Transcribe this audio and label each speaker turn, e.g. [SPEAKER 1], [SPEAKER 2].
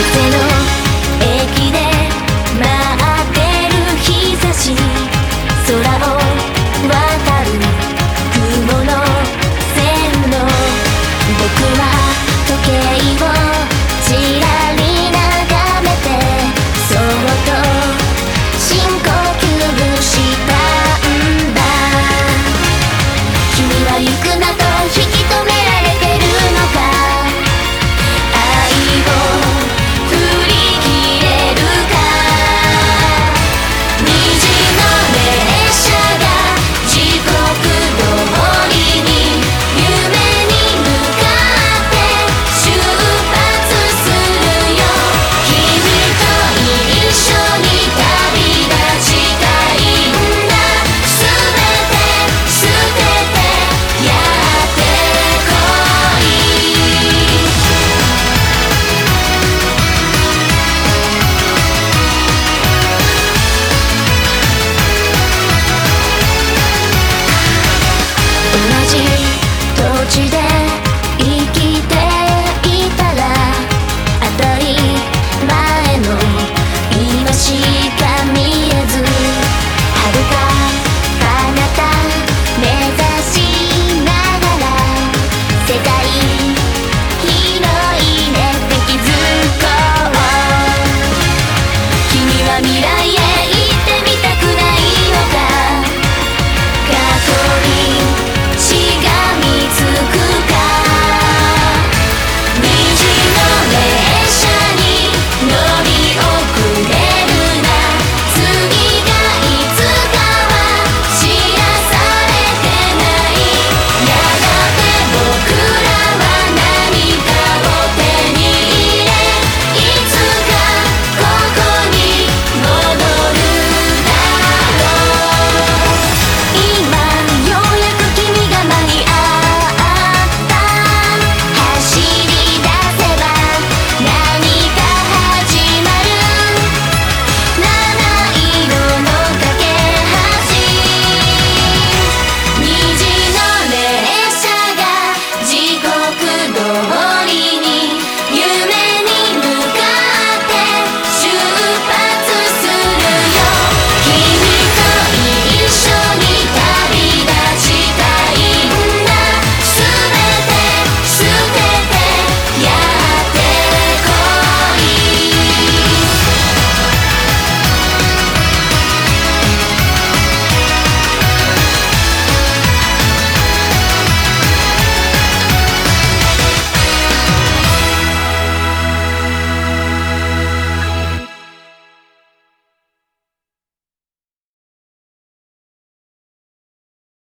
[SPEAKER 1] Take it,